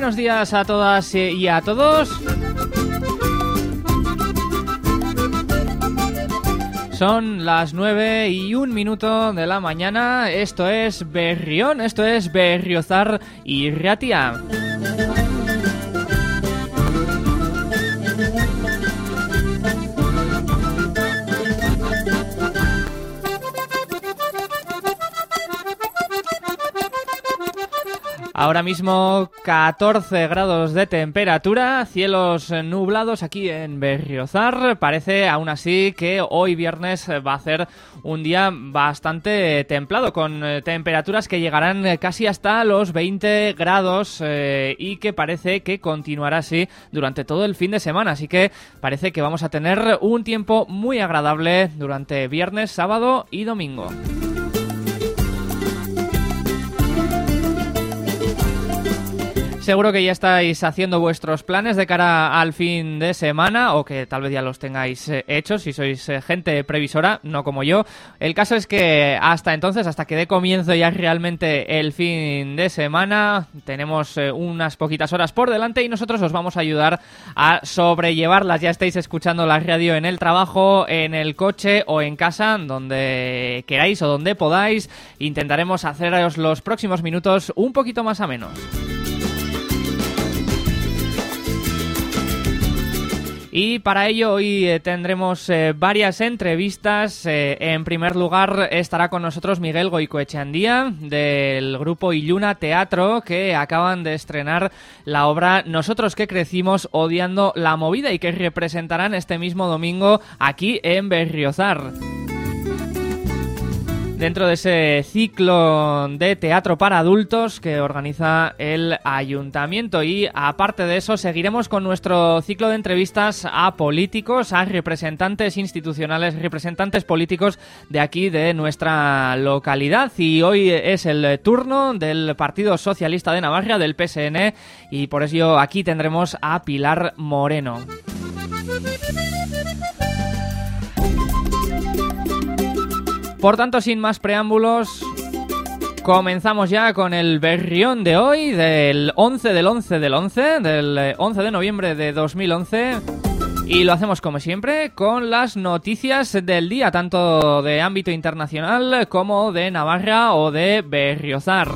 Buenos días a todas y a todos. Son las 9 y un minuto de la mañana. Esto es Berrión, esto es Berriozar y Ratia. Ahora mismo 14 grados de temperatura, cielos nublados aquí en Berriozar. Parece aún así que hoy viernes va a ser un día bastante templado, con eh, temperaturas que llegarán casi hasta los 20 grados eh, y que parece que continuará así durante todo el fin de semana. Así que parece que vamos a tener un tiempo muy agradable durante viernes, sábado y domingo. Seguro que ya estáis haciendo vuestros planes de cara al fin de semana o que tal vez ya los tengáis eh, hechos si sois eh, gente previsora, no como yo. El caso es que hasta entonces, hasta que dé comienzo ya realmente el fin de semana, tenemos eh, unas poquitas horas por delante y nosotros os vamos a ayudar a sobrellevarlas. Ya estáis escuchando la radio en el trabajo, en el coche o en casa, donde queráis o donde podáis. Intentaremos haceros los próximos minutos un poquito más a Y para ello hoy eh, tendremos eh, varias entrevistas. Eh, en primer lugar estará con nosotros Miguel Goicoechandía del grupo Illuna Teatro que acaban de estrenar la obra Nosotros que crecimos odiando la movida y que representarán este mismo domingo aquí en Berriozar dentro de ese ciclo de teatro para adultos que organiza el ayuntamiento. Y aparte de eso, seguiremos con nuestro ciclo de entrevistas a políticos, a representantes institucionales, representantes políticos de aquí, de nuestra localidad. Y hoy es el turno del Partido Socialista de Navarra, del PSN, y por ello aquí tendremos a Pilar Moreno. Por tanto, sin más preámbulos, comenzamos ya con el berrión de hoy, del 11 del 11 del 11, del 11 de noviembre de 2011. Y lo hacemos como siempre con las noticias del día, tanto de ámbito internacional como de Navarra o de Berriozar.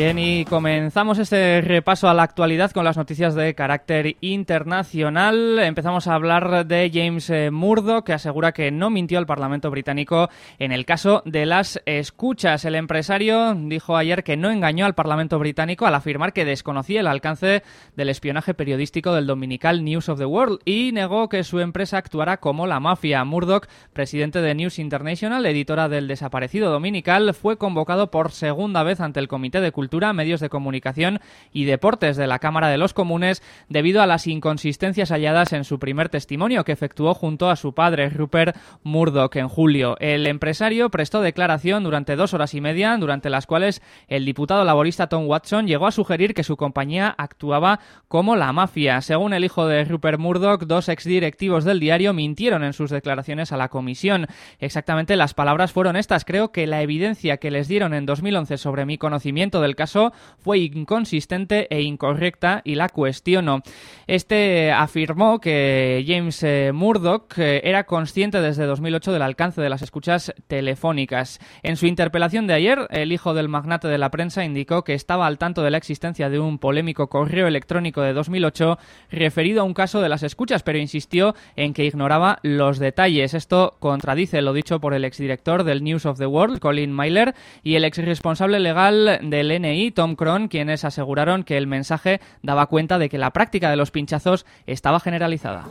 Bien, y comenzamos este repaso a la actualidad con las noticias de carácter internacional. Empezamos a hablar de James eh, Murdoch, que asegura que no mintió al Parlamento británico en el caso de las escuchas. El empresario dijo ayer que no engañó al Parlamento británico al afirmar que desconocía el alcance del espionaje periodístico del dominical News of the World y negó que su empresa actuara como la mafia. Murdoch, presidente de News International, editora del desaparecido dominical, fue convocado por segunda vez ante el Comité de Cultura, Medios de Comunicación y Deportes de la Cámara de los Comunes debido a las inconsistencias halladas en su primer testimonio que efectuó junto a su padre, Rupert Murdoch, en julio. El empresario prestó declaración durante dos horas y media, durante las cuales el diputado laborista Tom Watson llegó a sugerir que su compañía actuaba como la mafia. Según el hijo de Rupert Murdoch, dos exdirectivos del diario mintieron en sus declaraciones a la comisión. Exactamente las palabras fueron estas. Creo que la evidencia que les dieron en 2011 sobre mi conocimiento del el caso fue inconsistente e incorrecta y la cuestiono. Este afirmó que James eh, Murdoch eh, era consciente desde 2008 del alcance de las escuchas telefónicas. En su interpelación de ayer, el hijo del magnate de la prensa indicó que estaba al tanto de la existencia de un polémico correo electrónico de 2008 referido a un caso de las escuchas, pero insistió en que ignoraba los detalles. Esto contradice lo dicho por el exdirector del News of the World, Colin Myler, y el exresponsable legal del Tom Cron, quienes aseguraron que el mensaje daba cuenta de que la práctica de los pinchazos estaba generalizada.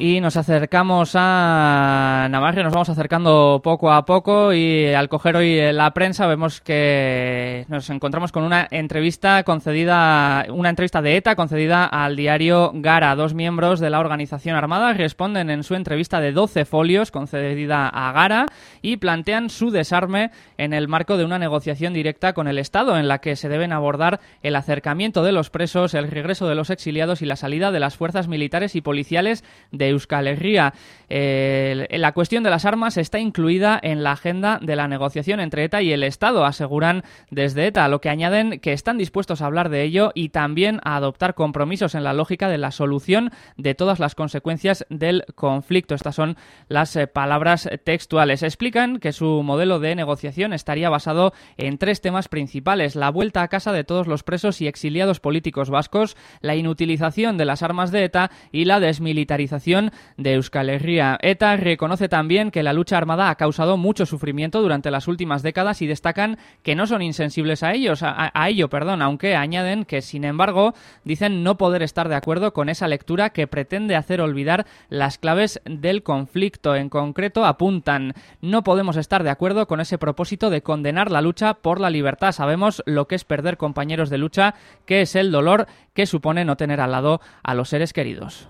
Y nos acercamos a Navarra, nos vamos acercando poco a poco y al coger hoy la prensa vemos que nos encontramos con una entrevista concedida, una entrevista de ETA concedida al diario Gara. Dos miembros de la organización armada responden en su entrevista de 12 folios concedida a Gara y plantean su desarme en el marco de una negociación directa con el Estado en la que se deben abordar el acercamiento de los presos, el regreso de los exiliados y la salida de las fuerzas militares y policiales de Euskal Herria. la cuestión de las armas está incluida en la agenda de la negociación entre ETA y el Estado, aseguran desde ETA, lo que añaden que están dispuestos a hablar de ello y también a adoptar compromisos en la lógica de la solución de todas las consecuencias del conflicto. Estas son las eh, palabras textuales. Explican que su modelo de negociación estaría basado en tres temas principales. La vuelta a casa de todos los presos y exiliados políticos vascos, la inutilización de las armas de ETA y la desmilitarización de Euskal Herria. ETA reconoce también que la lucha armada ha causado mucho sufrimiento durante las últimas décadas y destacan que no son insensibles a ellos, a, ello, perdón, aunque añaden que, sin embargo, dicen no poder estar de acuerdo con esa lectura que pretende hacer olvidar las claves del conflicto. En concreto, apuntan no podemos estar de acuerdo con ese propósito de condenar la lucha por la libertad. Sabemos lo que es perder compañeros de lucha, que es el dolor que supone no tener al lado a los seres queridos.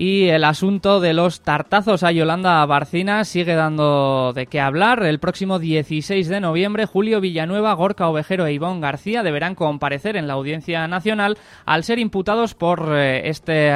Y el asunto de los tartazos a Yolanda Barcina sigue dando de qué hablar. El próximo 16 de noviembre, Julio Villanueva, Gorka Ovejero e Ivón García deberán comparecer en la Audiencia Nacional al ser imputados por eh, este,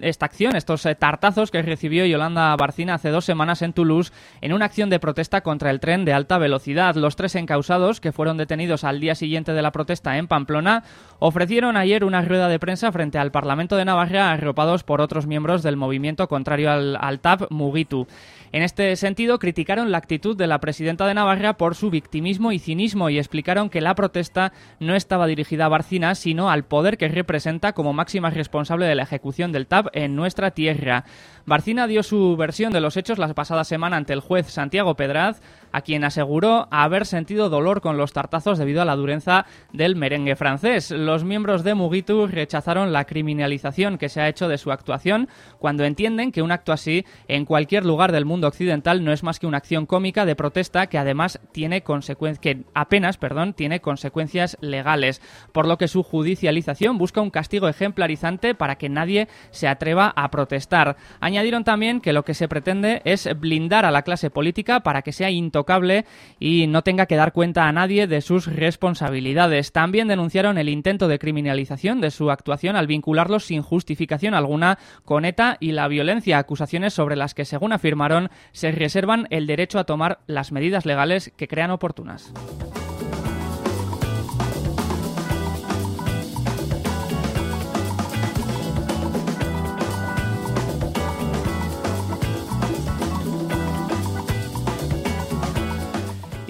esta acción, estos eh, tartazos que recibió Yolanda Barcina hace dos semanas en Toulouse en una acción de protesta contra el tren de alta velocidad. Los tres encausados, que fueron detenidos al día siguiente de la protesta en Pamplona, ofrecieron ayer una rueda de prensa frente al Parlamento de Navarra arropados por otros miembros del movimiento contrario al, al TAP Mugitu. En este sentido, criticaron la actitud de la presidenta de Navarra por su victimismo y cinismo y explicaron que la protesta no estaba dirigida a Barcina, sino al poder que representa como máxima responsable de la ejecución del TAP en nuestra tierra. Barcina dio su versión de los hechos la pasada semana ante el juez Santiago Pedraz, a quien aseguró haber sentido dolor con los tartazos debido a la dureza del merengue francés. Los miembros de Mugitu rechazaron la criminalización que se ha hecho de su actuación cuando entienden que un acto así en cualquier lugar del mundo occidental no es más que una acción cómica de protesta que además tiene que apenas, perdón, tiene consecuencias legales, por lo que su judicialización busca un castigo ejemplarizante para que nadie se atreva a protestar. Añadieron también que lo que se pretende es blindar a la clase política para que sea intocable y no tenga que dar cuenta a nadie de sus responsabilidades. También denunciaron el intento de criminalización de su actuación al vincularlos sin justificación alguna con Y la violencia, acusaciones sobre las que, según afirmaron, se reservan el derecho a tomar las medidas legales que crean oportunas.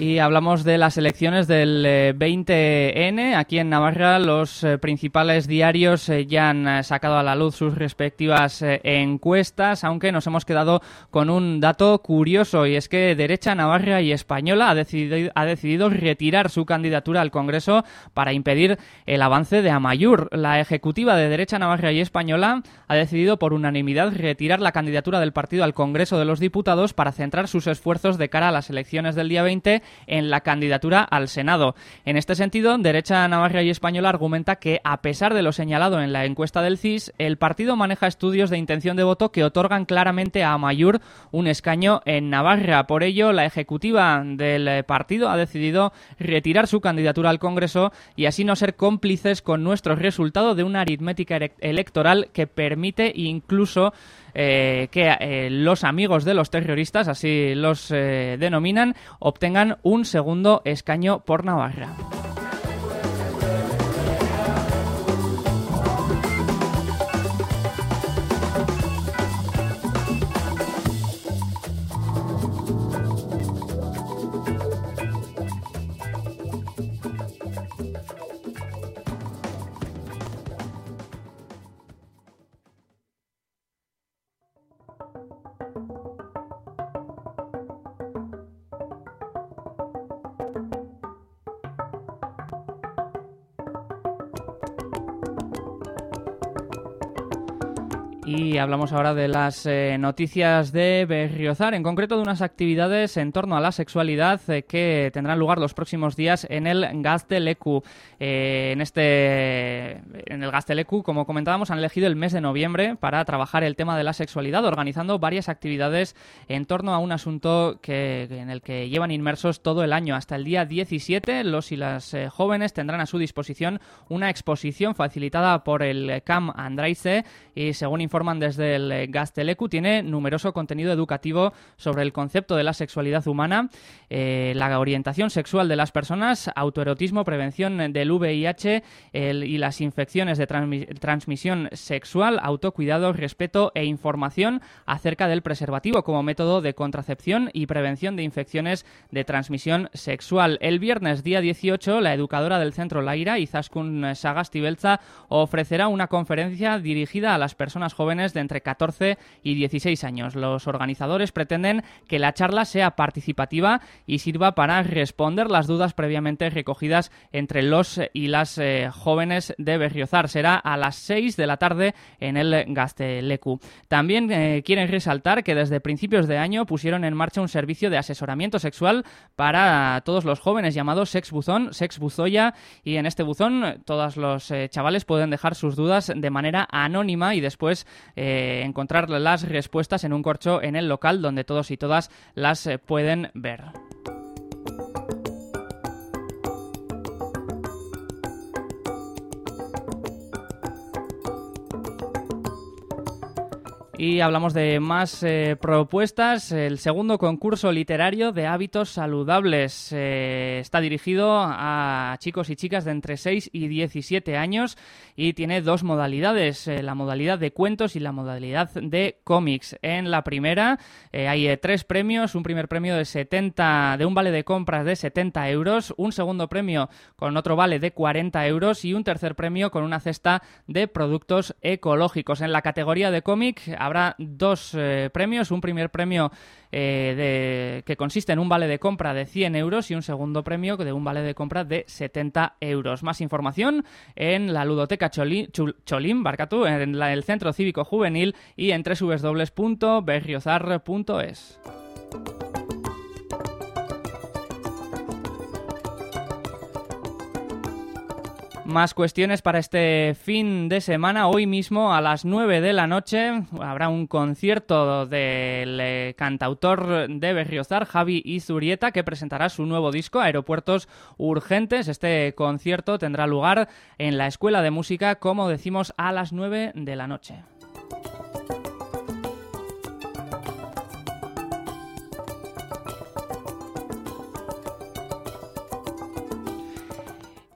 Y hablamos de las elecciones del 20N. Eh, Aquí en Navarra los eh, principales diarios eh, ya han sacado a la luz sus respectivas encuestas, aunque nos hemos quedado con un dato curioso y es que Derecha Navarra y Española ha decidido, ha decidido retirar su candidatura al Congreso para impedir el avance de Amayur. La ejecutiva de Derecha Navarra y Española ha decidido por unanimidad retirar la candidatura del partido al Congreso de los Diputados para centrar sus esfuerzos de cara a las elecciones del día 20 en la candidatura al Senado. En este sentido, Derecha Navarra y Española argumenta que, a pesar de lo señalado en la encuesta del CIS, el partido maneja estudios de intención de voto que otorgan claramente a Amayur un escaño en Navarra. Por ello, la ejecutiva del partido ha decidido retirar su candidatura al Congreso y así no ser cómplices con nuestro resultado de una aritmética electoral que permite incluso eh, que eh, los amigos de los terroristas, así los eh, denominan, obtengan un segundo escaño por Navarra. Hablamos ahora de las eh, noticias de Berriozar, en concreto de unas actividades en torno a la sexualidad eh, que tendrán lugar los próximos días en el Gaztelecu. Eh, en este en el Gaztelecu, como comentábamos, han elegido el mes de noviembre para trabajar el tema de la sexualidad, organizando varias actividades en torno a un asunto que, en el que llevan inmersos todo el año. Hasta el día 17, los y las jóvenes tendrán a su disposición una exposición facilitada por el CAM Andraise y según informa desde el eh, Gastelecu, tiene numeroso contenido educativo sobre el concepto de la sexualidad humana, eh, la orientación sexual de las personas, autoerotismo, prevención del VIH y las infecciones de transmisión sexual, autocuidado, respeto e información acerca del preservativo como método de contracepción y prevención de infecciones de transmisión sexual. El viernes día 18, la educadora del Centro Laira, Izaskun Sagastibelza, ofrecerá una conferencia dirigida a las personas jóvenes de 14 y 16 años. Los organizadores pretenden que la charla sea participativa y sirva para responder las dudas previamente recogidas entre los y las eh, jóvenes de Berriozar. Será a las 6 de la tarde en el Gastelecu. También eh, quieren resaltar que desde principios de año pusieron en marcha un servicio de asesoramiento sexual para todos los jóvenes llamado Sex Buzón, Sex Buzoya y en este buzón todos los eh, chavales pueden dejar sus dudas de manera anónima y después eh, encontrar las respuestas en un corcho en el local donde todos y todas las eh, pueden ver. Y hablamos de más eh, propuestas. El segundo concurso literario de hábitos saludables eh, está dirigido a chicos y chicas de entre 6 y 17 años y tiene dos modalidades, eh, la modalidad de cuentos y la modalidad de cómics. En la primera hay tres premios, un primer premio de 70 de un vale de compras de 70 euros, un segundo premio con otro vale de 40 euros y un tercer premio con una cesta de productos ecológicos. En la categoría de cómic habrá dos eh, premios, un primer premio eh, que consiste en un vale de compra de 100 euros y un segundo premio de un vale de compra de 70 euros. Más información en la ludoteca Cholín, Barcatú, en el Centro Cívico Juvenil y en www.berriozar.es. Más cuestiones para este fin de semana. Hoy mismo a las 9 de la noche habrá un concierto del eh, cantautor de Berriozar, Javi Izurieta, que presentará su nuevo disco, Aeropuertos Urgentes. Este concierto tendrá lugar en la Escuela de Música, como decimos, a las 9 de la noche.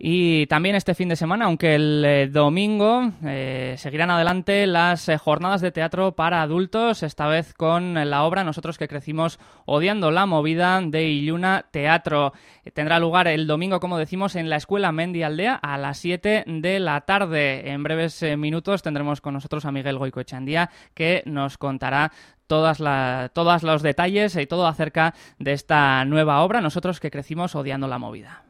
Y también este fin de semana, aunque el eh, domingo eh, seguirán adelante las eh, jornadas de teatro para adultos, esta vez con la obra Nosotros que crecimos odiando la movida de Illuna Teatro. tendrá lugar el domingo, como decimos, en la Escuela Mendi Aldea a las 7 de la tarde. En breves minutos tendremos con nosotros a Miguel Goicoechandía que nos contará todas todos los detalles y todo acerca de esta nueva obra, Nosotros que crecimos odiando la movida.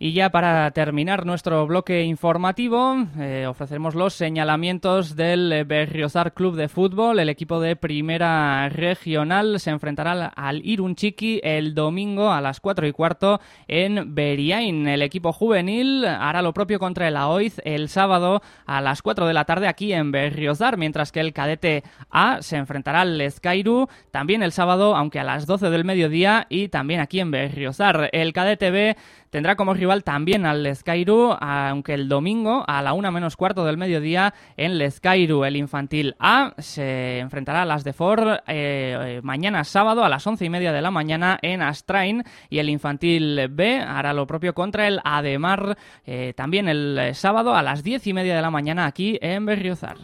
Y ya para terminar nuestro bloque informativo, eh, ofrecemos los señalamientos del Berriozar Club de Fútbol. El equipo de Primera Regional se enfrentará al Irunchiqui el domingo a las 4 y cuarto en Beriain. El equipo juvenil hará lo propio contra el AOIZ el sábado a las 4 de la tarde aquí en Berriozar, mientras que el cadete A se enfrentará al Lezcairu también el sábado, aunque a las 12 del mediodía y también aquí en Berriozar. El cadete B tendrá como rival también al Lezcairu, aunque el domingo a la una menos cuarto del mediodía en Lezcairu. El infantil A se enfrentará a las de Ford eh, mañana sábado a las once y media de la mañana en Astrain y el infantil B hará lo propio contra el Ademar eh, también el sábado a las diez y media de la mañana aquí en Berriozar.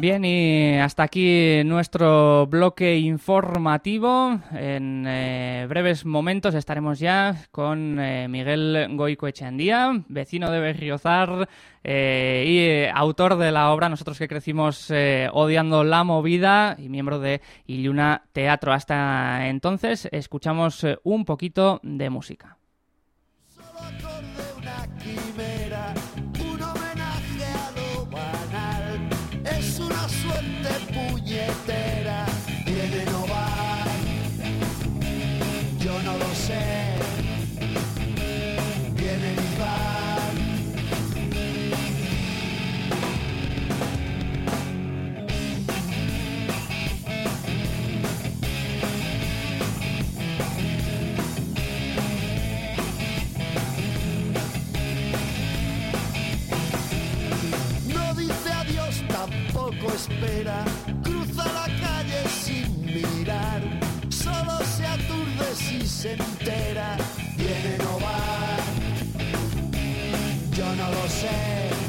Bien, y hasta aquí nuestro bloque informativo. En eh, breves momentos estaremos ya con eh, Miguel Goico Echandía, vecino de Berriozar eh, y autor de la obra Nosotros que crecimos odiando la movida y miembro de Illuna Teatro. Hasta entonces, escuchamos un poquito de música. Espera, cruza la calle sin mirar, solo se aturde si se entera, viene no va, yo no lo sé,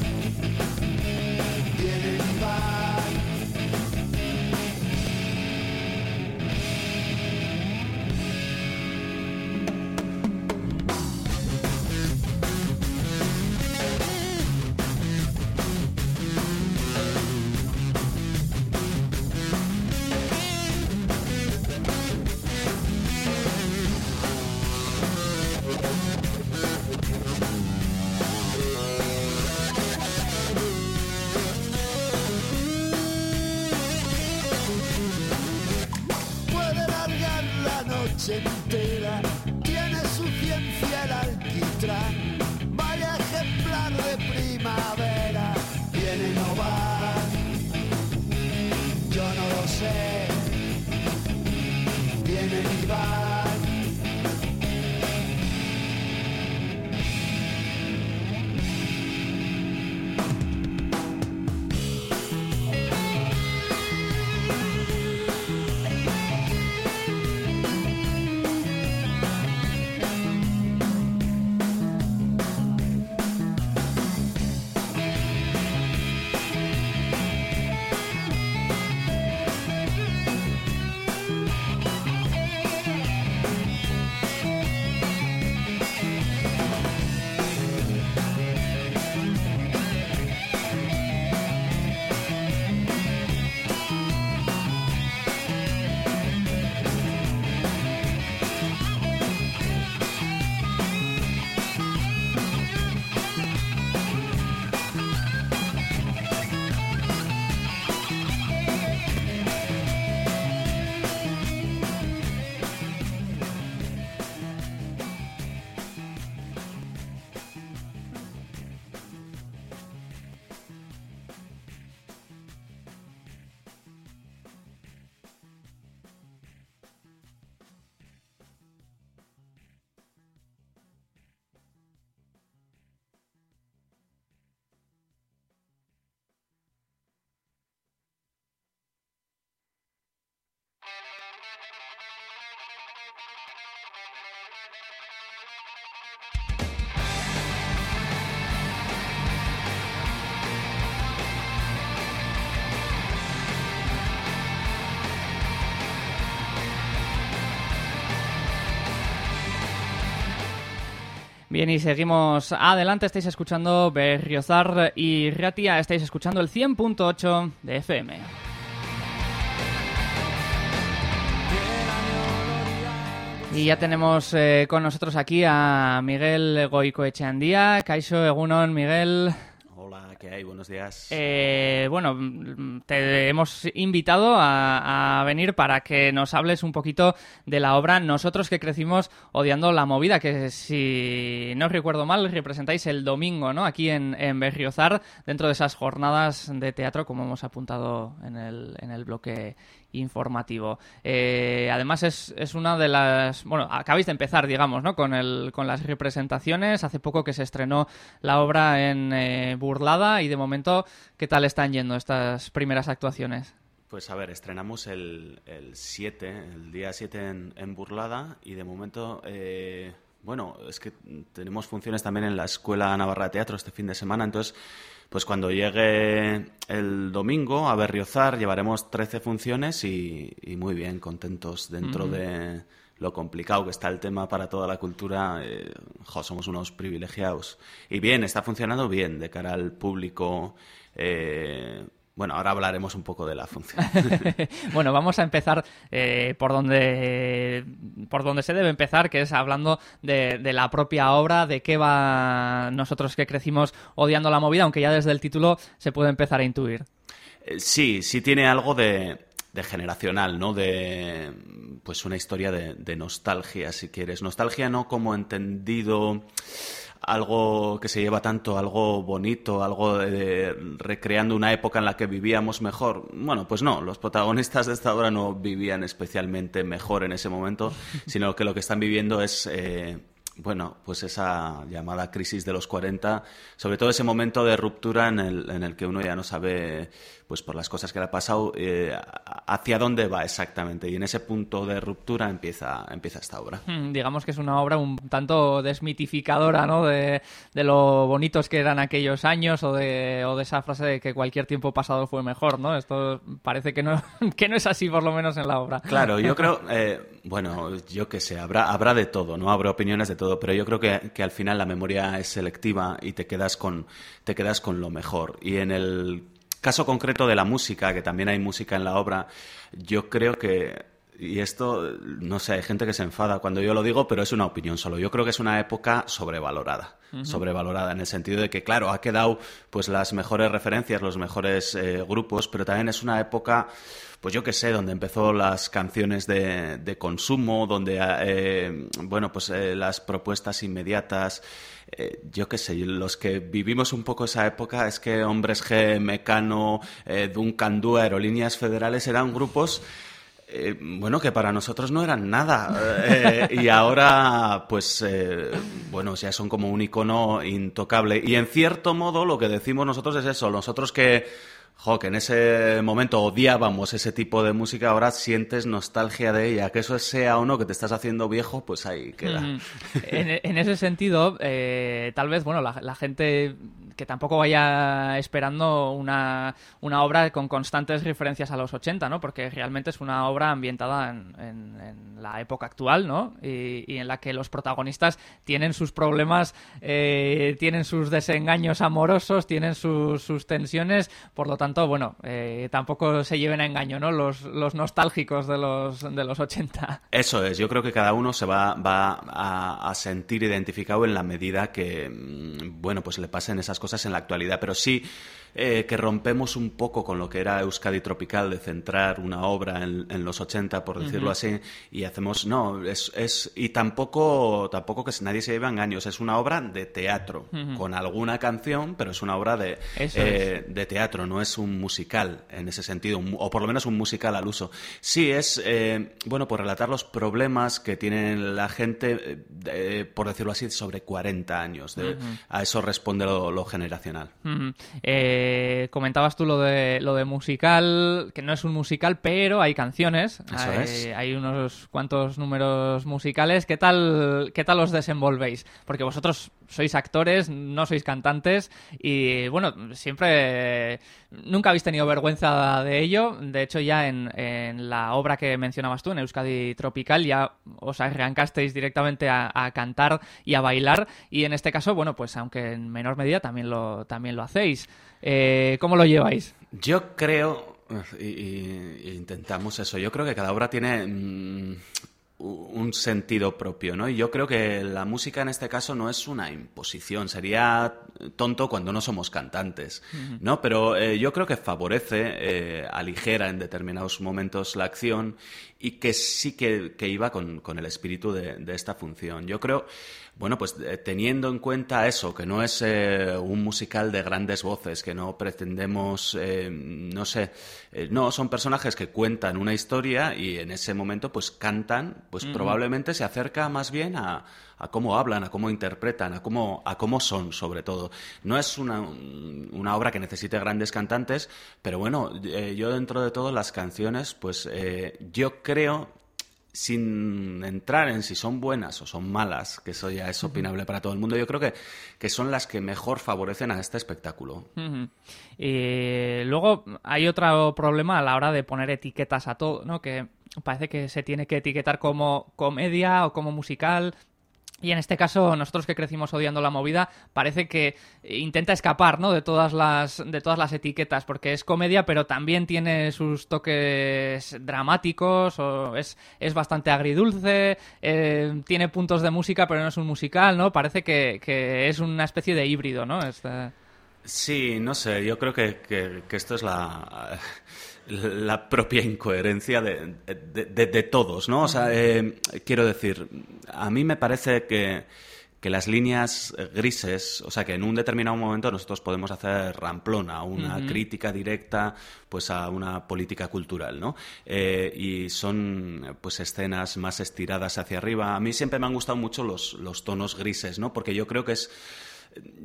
noche entera. Tiene su ciencia el alquitrán, vaya ejemplar de primavera. Viene y no va, yo no lo sé. Viene y va. Bien, y seguimos adelante. Estáis escuchando Berriozar y Ratia. Estáis escuchando el 100.8 de FM. Y ya tenemos eh, con nosotros aquí a Miguel Goicoecheandía. Caixo Egunon, Miguel. Hola, ¿qué hay? Buenos días. Eh, bueno, te hemos invitado a, a, venir para que nos hables un poquito de la obra Nosotros que crecimos odiando la movida, que si no recuerdo mal, representáis el domingo, ¿no? Aquí en, en Berriozar, dentro de esas jornadas de teatro, como hemos apuntado en el, en el bloque informativo. Eh, además es, es, una de las... Bueno, acabáis de empezar, digamos, ¿no? Con, el, con las representaciones. Hace poco que se estrenó la obra en eh, Burlada y de momento, ¿qué tal están yendo estas primeras actuaciones? Pues a ver, estrenamos el 7, el, día 7 en, en, Burlada y de momento... Eh, bueno, es que tenemos funciones también en la Escuela Navarra de Teatro este fin de semana, entonces pues cuando llegue el domingo a Berriozar llevaremos 13 funciones y, y muy bien, contentos dentro uh -huh. de lo complicado que está el tema para toda la cultura. Eh, jo, somos unos privilegiados. Y bien, está funcionando bien de cara al público. Eh, bueno, ahora hablaremos un poco de la función. bueno, vamos a empezar eh, por donde por donde se debe empezar, que es hablando de, de, la propia obra, de qué va nosotros que crecimos odiando la movida, aunque ya desde el título se puede empezar a intuir. Eh, sí, sí tiene algo de, de, generacional, ¿no? De pues una historia de, de nostalgia, si quieres. Nostalgia no como entendido algo que se lleva tanto, algo bonito, algo de, recreando una época en la que vivíamos mejor. Bueno, pues no, los protagonistas de esta obra no vivían especialmente mejor en ese momento, sino que lo que están viviendo es... Eh, bueno, pues esa llamada crisis de los 40, sobre todo ese momento de ruptura en el, en el que uno ya no sabe, pues por las cosas que le ha pasado, eh, hacia dónde va exactamente. Y en ese punto de ruptura empieza, empieza esta obra. Hmm, digamos que es una obra un tanto desmitificadora, ¿no? De, de, lo bonitos que eran aquellos años o de, o de esa frase de que cualquier tiempo pasado fue mejor, ¿no? Esto parece que no, que no es así, por lo menos en la obra. Claro, yo creo, eh, bueno, yo qué sé, habrá, habrá de todo, ¿no? Habrá opiniones de todo, pero yo creo que, que al final la memoria es selectiva y te quedas con, te quedas con lo mejor. Y en el caso concreto de la música, que también hay música en la obra, yo creo que y esto, no sé, hay gente que se enfada cuando yo lo digo, pero es una opinión solo. Yo creo que es una época sobrevalorada. Uh -huh. Sobrevalorada en el sentido de que, claro, ha quedado pues las mejores referencias, los mejores eh, grupos, pero también es una época, pues yo qué sé, donde empezó las canciones de, de consumo, donde, eh, bueno, pues eh, las propuestas inmediatas. Eh, yo qué sé, los que vivimos un poco esa época es que Hombres G, Mecano, Duncan Du, Aerolíneas Federales eran grupos bueno, que para nosotros no eran nada. Y ahora, pues, bueno, ya son como un icono intocable. Y en cierto modo, lo que decimos nosotros es eso. Nosotros que, jo, que en ese momento odiábamos ese tipo de música, ahora sientes nostalgia de ella. Que eso sea o no, que te estás haciendo viejo, pues ahí queda. Mm. en, en, ese sentido, eh, tal vez, bueno, la, la gente que tampoco vaya esperando una, una, obra con constantes referencias a los 80, ¿no? Porque realmente es una obra ambientada en, en, en la época actual, ¿no? Y, y, en la que los protagonistas tienen sus problemas, eh, tienen sus desengaños amorosos, tienen sus, sus tensiones, por lo tanto, bueno, eh, tampoco se lleven a engaño, ¿no? Los, los nostálgicos de los, de los 80. Eso es, yo creo que cada uno se va, va a, a sentir identificado en la medida que, mm, bueno, pues le pasen esas cosas en la actualidad, pero sí eh, que rompemos un poco con lo que era Euskadi Tropical, de centrar una obra en, en los 80, por decirlo uh -huh. así, y hacemos, no, es, es, y tampoco, tampoco que nadie se lleve a engaños, es una obra de teatro, uh -huh. con alguna canción, pero es una obra de, eh, de teatro, no es es un musical en ese sentido, o por lo menos un musical al uso. Sí, es, eh, bueno, por relatar los problemas que tiene la gente, eh, por decirlo así, sobre 40 años. A eso responde lo, generacional. comentabas tú lo de, lo de musical, que no es un musical, pero hay canciones. hay, hay unos cuantos números musicales. ¿Qué tal, ¿Qué tal os desenvolvéis? Porque vosotros sois actores, no sois cantantes y bueno, siempre nunca habéis tenido vergüenza de ello. De hecho, ya en, la obra que mencionabas tú, en Euskadi Tropical, ya os arrancasteis directamente a, cantar y a bailar y en este caso, bueno, pues aunque en menor medida también lo, también lo hacéis. Eh, ¿Cómo lo lleváis? Yo creo, intentamos eso, yo creo que cada obra tiene... Mm, un sentido propio, ¿no? Y yo creo que la música en este caso no es una imposición, sería tonto cuando no somos cantantes, ¿no? Pero eh, yo creo que favorece, eh, aligera en determinados momentos la acción y que sí que, iba con, el espíritu de, de, esta función. Yo creo bueno, pues eh, teniendo en cuenta eso, que no es eh, un musical de grandes voces, que no pretendemos, eh, no sé, no, son personajes que cuentan una historia y en ese momento pues cantan, pues probablemente se acerca más bien a, a, cómo hablan, a cómo interpretan, a cómo, a cómo son sobre todo. No es una, una obra que necesite grandes cantantes, pero bueno, yo dentro de todo las canciones, pues yo creo sin entrar en si son buenas o son malas, que eso ya es opinable para todo el mundo, yo creo que, que son las que mejor favorecen a este espectáculo. Y luego hay otro problema a la hora de poner etiquetas a todo, ¿no? Que parece que se tiene que etiquetar como comedia o como musical. Y en este caso, nosotros que crecimos odiando la movida, parece que intenta escapar, ¿no? De todas las, de todas las etiquetas, porque es comedia, pero también tiene sus toques dramáticos, o es, es bastante agridulce, eh, tiene puntos de música, pero no es un musical, ¿no? Parece que, que es una especie de híbrido, ¿no? Este... Sí, no sé, yo creo que, que, que esto es la la propia incoherencia de, de, todos, ¿no? O sea, eh, quiero decir, a mí me parece que, que, las líneas grises, o sea, que en un determinado momento nosotros podemos hacer ramplona, una crítica directa, pues a una política cultural, ¿no? Eh, y son, pues, escenas más estiradas hacia arriba. A mí siempre me han gustado mucho los, los tonos grises, ¿no? Porque yo creo que es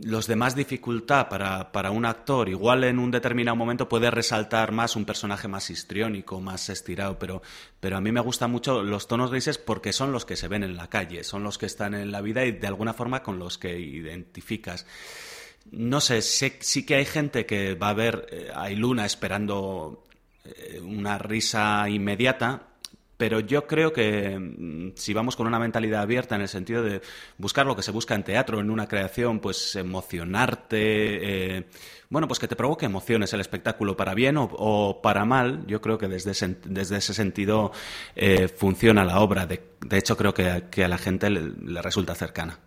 los de más dificultad para, para, un actor, igual en un determinado momento puede resaltar más un personaje más histriónico, más estirado, pero, pero a mí me gustan mucho los tonos grises porque son los que se ven en la calle, son los que están en la vida y de alguna forma con los que identificas. No sé, sí que hay gente que va a ver eh, a Iluna esperando eh, una risa inmediata pero yo creo que mm, si vamos con una mentalidad abierta en el sentido de buscar lo que se busca en teatro, en una creación, pues emocionarte, eh, bueno, pues que te provoque emociones el espectáculo para bien o, para mal, yo creo que desde ese, desde ese sentido eh, funciona la obra. De, hecho, creo que, a la gente le, resulta cercana.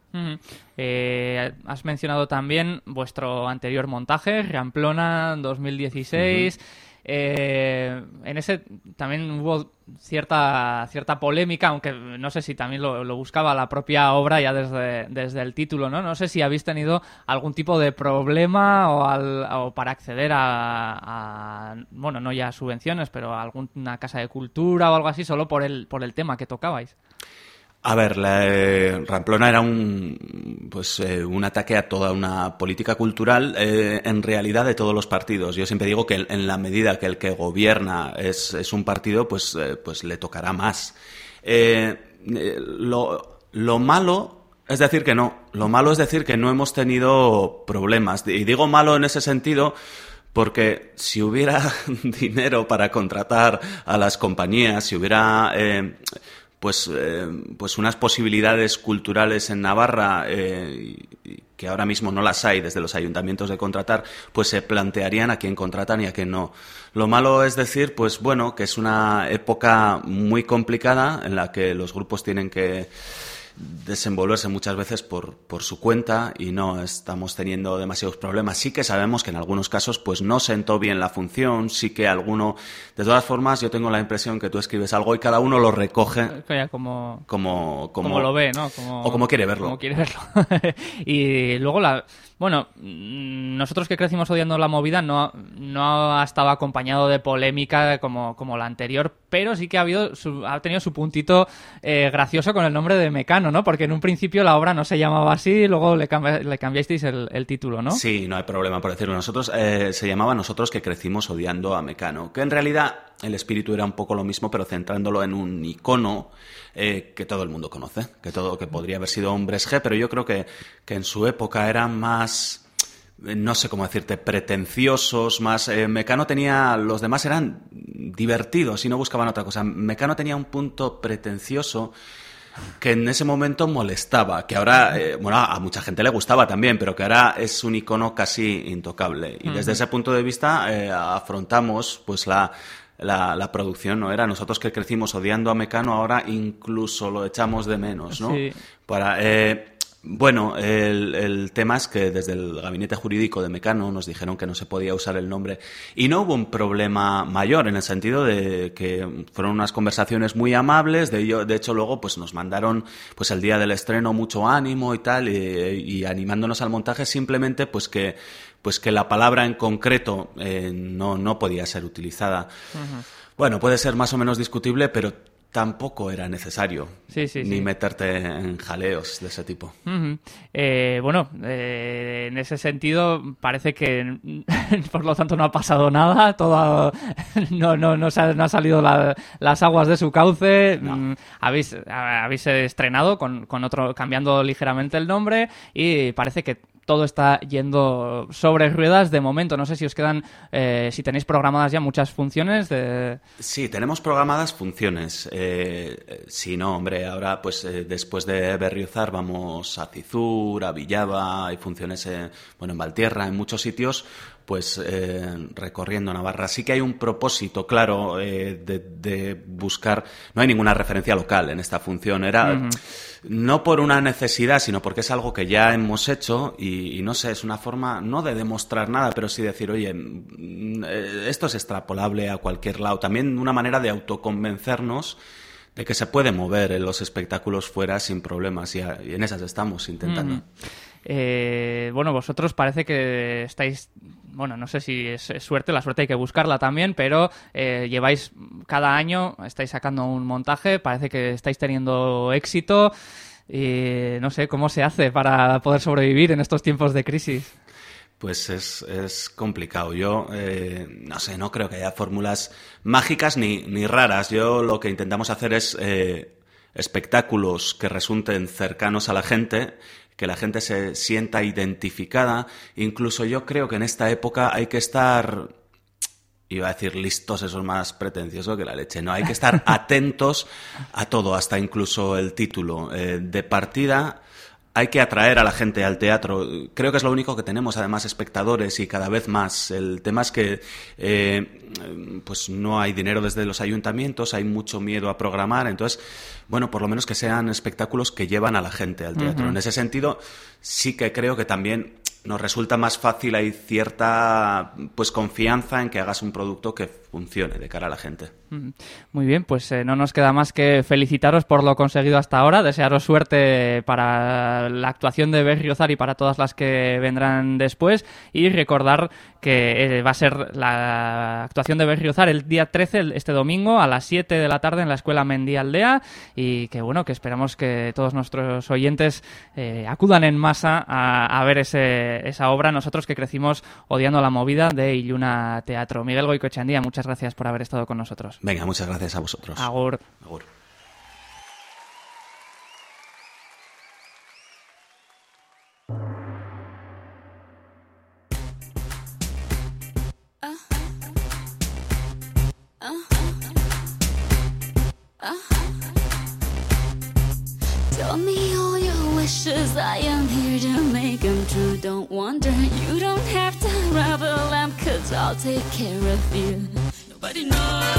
Eh, has mencionado también vuestro anterior montaje, Ramplona 2016. Eh, en ese también hubo cierta, cierta polémica, aunque no sé si también lo, buscaba la propia obra ya desde, desde, el título, ¿no? No sé si habéis tenido algún tipo de problema o, al, para acceder a, bueno, no ya subvenciones, pero a alguna casa de cultura o algo así, solo por el, por el tema que tocabais. A ver, la eh, Ramplona era un, pues, eh, un ataque a toda una política cultural, eh, en realidad de todos los partidos. Yo siempre digo que en la medida que el que gobierna es, es un partido, pues, pues le tocará más. Lo, lo, malo es decir que no. Lo malo es decir que no hemos tenido problemas. Y digo malo en ese sentido porque si hubiera dinero para contratar a las compañías, si hubiera pues, eh, pues unas posibilidades culturales en Navarra eh, que ahora mismo no las hay desde los ayuntamientos de contratar, pues se plantearían a quién contratan y a quién no. Lo malo es decir, pues bueno, que es una época muy complicada en la que los grupos tienen que desenvolverse muchas veces por, por su cuenta y no estamos teniendo demasiados problemas. Sí que sabemos que en algunos casos pues no sentó bien la función, sí que alguno... De todas formas, yo tengo la impresión que tú escribes algo y cada uno lo recoge como, como... como lo ve, ¿no? Como, O como quiere verlo. Como quiere verlo. y luego la... Bueno, nosotros que crecimos odiando la movida no, no ha estado acompañado de polémica como, como la anterior, pero sí que ha habido su- ha tenido su puntito eh, gracioso con el nombre de Mecano, ¿no? Porque en un principio la obra no se llamaba así, y luego le, cambia- le cambiasteis el, el título, ¿no? Sí, no hay problema por decirlo. Nosotros eh, se llamaba Nosotros que crecimos odiando a Mecano, que en realidad el espíritu era un poco lo mismo, pero centrándolo en un icono eh, que todo el mundo conoce, que todo que podría haber sido Hombres G, pero yo creo que, que en su época eran más eh, no sé cómo decirte, pretenciosos, más... eh, Mecano tenía... Los demás eran divertidos y no buscaban otra cosa. Mecano tenía un punto pretencioso que en ese momento molestaba, que ahora, eh, bueno, a mucha gente le gustaba también, pero que ahora es un icono casi intocable. Y desde ese punto de vista eh, afrontamos pues la, la, la producción, ¿no? Era nosotros que crecimos odiando a Mecano, ahora incluso lo echamos de menos, ¿no? Sí. Para, eh, bueno, el, el tema es que desde el gabinete jurídico de Mecano nos dijeron que no se podía usar el nombre y no hubo un problema mayor en el sentido de que fueron unas conversaciones muy amables. De, ello, de hecho, luego pues nos mandaron pues el día del estreno mucho ánimo y tal y, y animándonos al montaje simplemente pues que pues que la palabra en concreto eh, no, no podía ser utilizada. Bueno, puede ser más o menos discutible, pero tampoco era necesario Sí, sí, ni sí. meterte en jaleos de ese tipo. Eh, bueno, eh, en ese sentido parece que por lo tanto no ha pasado nada, todo no, no, no, se ha, no ha salido la- las aguas de su cauce. Mm, habéis, habéis estrenado con, con otro, cambiando ligeramente el nombre y parece que todo está yendo sobre ruedas de momento. No sé si os quedan, eh, si tenéis programadas ya muchas funciones de... Sí, tenemos programadas funciones. Eh, sí, no, hombre, ahora pues eh, después de Berriozar vamos a Cizur, a Villava, hay funciones bueno, en Valtierra, en muchos sitios, pues eh, recorriendo Navarra. Sí que hay un propósito claro eh, de, de buscar, no hay ninguna referencia local en esta función, era no por una necesidad, sino porque es algo que ya hemos hecho y, y no sé, es una forma no de demostrar nada, pero sí decir, oye, mm, eh, esto es extrapolable a cualquier lado. También una manera de autoconvencernos de que se puede mover en los espectáculos fuera sin problemas y, a- y en esas estamos intentando. Eh, bueno, vosotros parece que estáis, bueno, no sé si es, suerte, la suerte hay que buscarla también, pero eh, lleváis cada año, estáis sacando un montaje, parece que estáis teniendo éxito. Y no sé cómo se hace para poder sobrevivir en estos tiempos de crisis. Pues es, es complicado. Yo, eh, no sé, no creo que haya fórmulas mágicas ni, ni raras. Yo lo que intentamos hacer es eh, espectáculos que resulten cercanos a la gente, que la gente se sienta identificada. Incluso yo creo que en esta época hay que estar iba a decir listos, eso es más pretencioso que la leche. No, hay que estar atentos a todo, hasta incluso el título. Eh, de partida, hay que atraer a la gente al teatro. Creo que es lo único que tenemos, además, espectadores y cada vez más. El tema es que eh, pues no hay dinero desde los ayuntamientos, hay mucho miedo a programar, entonces, bueno, por lo menos que sean espectáculos que llevan a la gente al teatro. En ese sentido, sí que creo que también nos resulta más fácil, hay cierta pues confianza en que hagas un producto que funcione de cara a la gente. Mm, Muy bien, pues eh, no nos queda más que felicitaros por lo conseguido hasta ahora, desearos suerte para la actuación de Berriozar y para todas las que vendrán después y recordar que eh, va a ser la actuación de Berriozar el día 13, el- este domingo, a las 7 de la tarde en la Escuela Mendí Aldea y que bueno, que esperamos que todos nuestros oyentes eh, acudan en masa a, ver ese, esa obra, nosotros que crecimos odiando la movida de Illuna Teatro. Miguel Goicochandía, muchas gracias por haber estado con nosotros. Venga, muchas gracias a vosotros. Agur. Agur. Tell me all your wishes, I am here to make them true. Don't wonder, you don't have to rub a lamp, cause I'll take care of you. Nobody knows,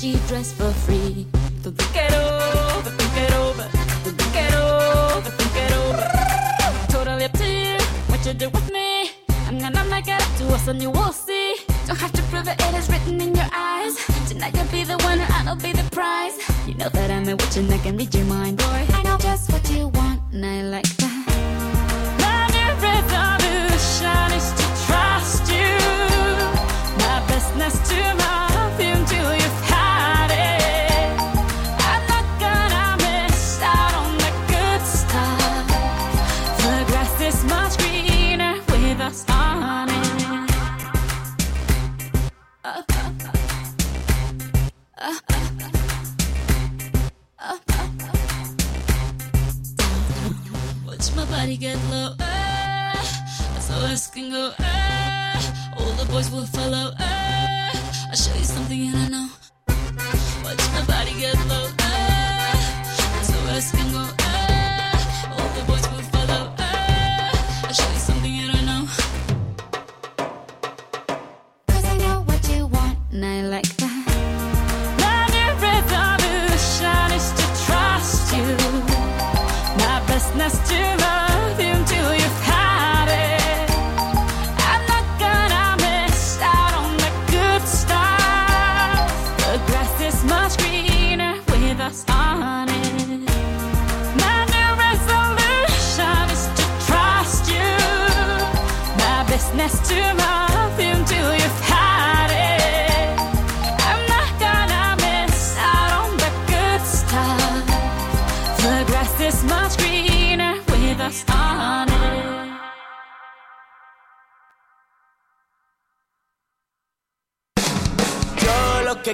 she dressed for free. So think it over, think it over, so think it over, think it over. Totally up to you, what you do with me. I'm gonna make it up to us and you will see. Don't have to prove it, it is written in your eyes. Tonight you'll be the winner, I'll be the prize. You know that I'm a witch and I can read your mind, boy. I know just what you want, and I like that. My new resolution is to trust you. My business to love my body get low, ah, so us can go. Ah, all the boys will follow. Ah, I'll show you something you don't know. Watch my body get low, ah, so us can go.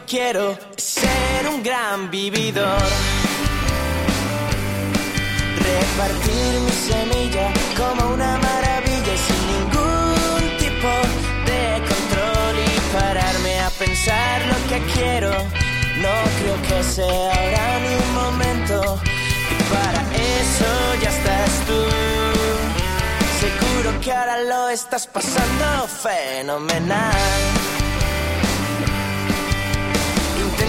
Quiero ser un gran vividor. Repartir mi semilla como una maravilla y sin ningún tipo de control y pararme a pensar lo que quiero. No creo que sea ahora ni un momento y para eso ya estás tú. Seguro que ahora lo estás pasando fenomenal.